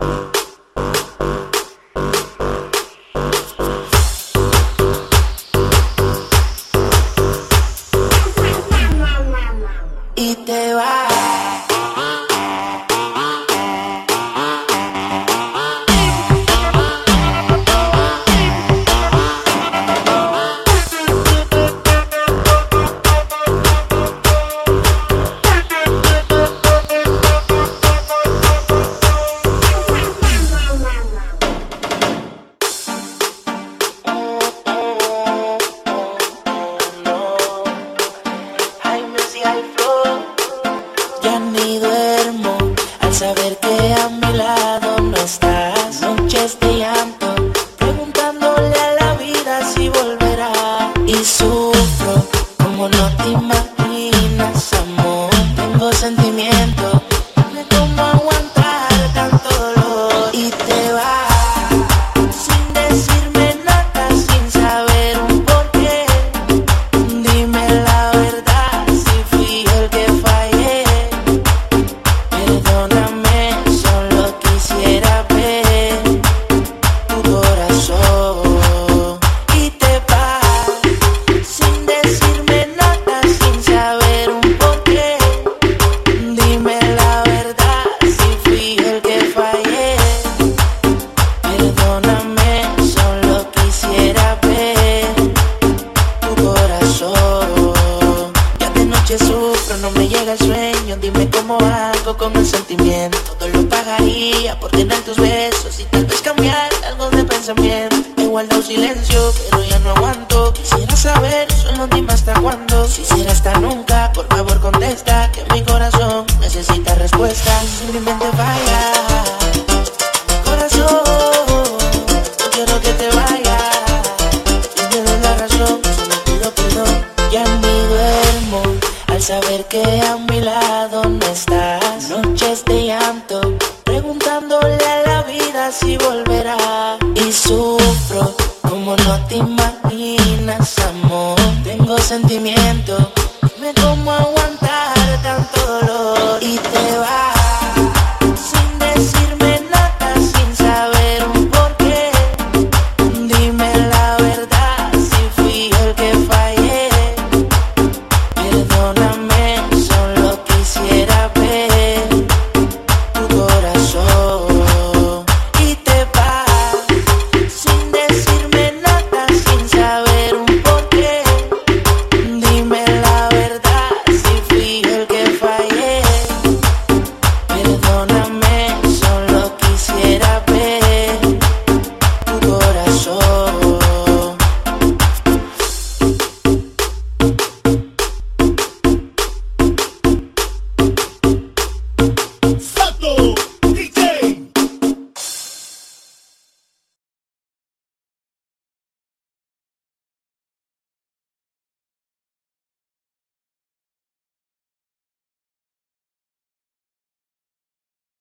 Uh-huh. Oh, ya ni duermo al saber que amo. Me llega el sueño. Dime cómo hago con el sentimiento. Todo lo pagaría por tener tus besos y tal vez cambiar algo de pensamiento. He guardado silencio, pero ya no aguanto. Quisiera saber, solo dime hasta cuándo. Si será hasta nunca, por favor contesta que mi corazón necesita respuesta. Simplemente vaya. Corazón, saber que a mi lado no estás. Noches de llanto, preguntándole a la vida si volverá. Y sufro como no te imaginas, amor. Tengo sentimiento, dime cómo aguantar tanto dolor. Y te vas.